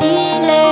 feeling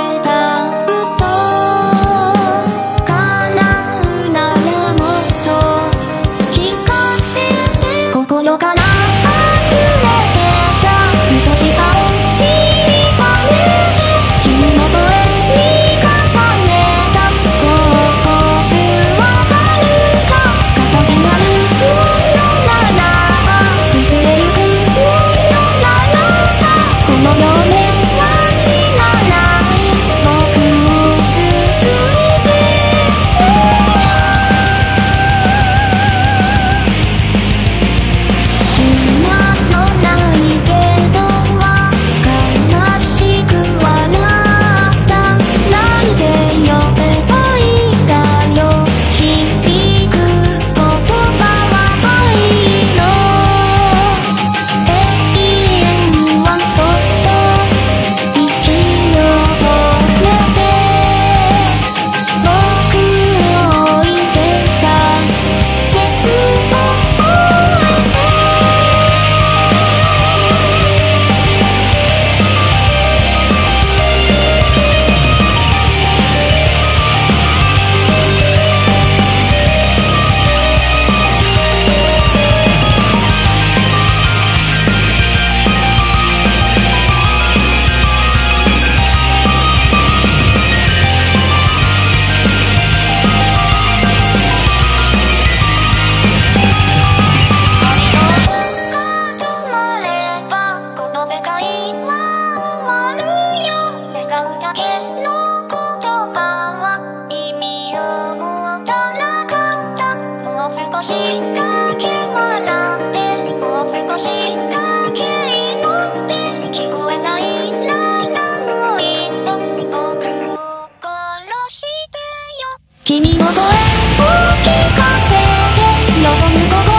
君の声を聞かせて望むこ